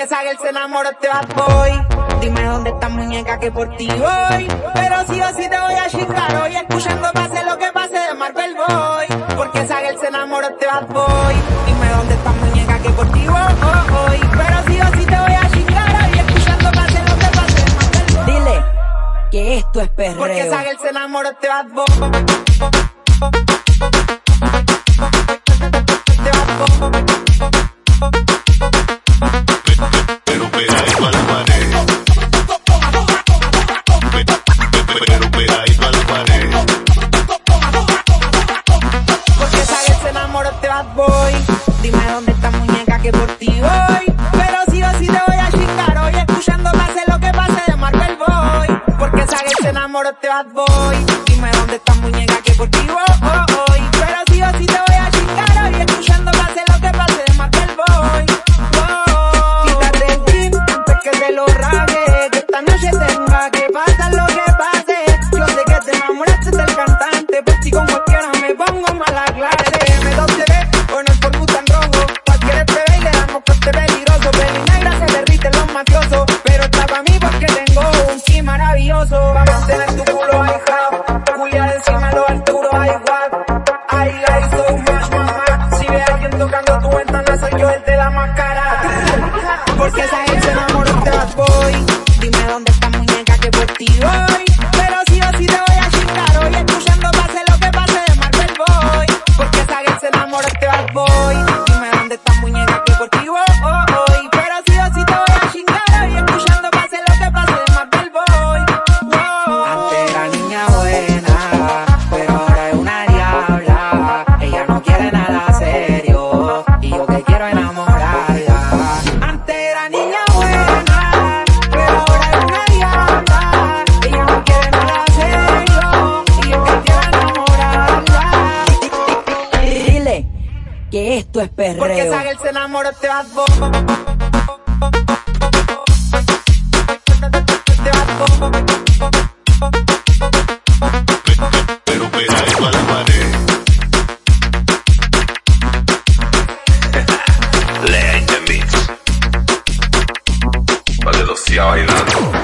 esa girl se enamoró este bad boy. Dime dónde está muñeca que por ti voy. Pero sí o sí te voy a chingar hoy. Escuchando pase lo que pase de Marvel Boy. Porque esa girl se enamoró este bad boy. Dime dónde está muñeca que por ti voy. Pero sí o sí te voy a chingar hoy. Escuchando pase lo que pase de Marvel Boy. Dile que esto es perreo. Porque esa girl se enamoró este bad boy. Ti voy. Pero sí o sí te voy a chingar hoy. Escuchando pase lo que pase de Marvel Boy. Porque esa girl se enamoró este bad boy. Dime dónde está muñeca que por ti voy. Pero Peli negra se derriten los mafiosos. Pero está pa' mí porque tengo un ki maravilloso. Va a mantener tu culo ahí hop. Encima los Arturo ahí guap. I like so much niña buena, pero ahora es una diabla. Ella no quiere nada serio y yo que quiero enamorarla. Antes era niña buena, pero ahora es una diabla. Ella no quiere nada serio y yo que quiero enamorarla. Dile que esto es Porque perreo. esa girl se enamoró de este boy. bestialidad.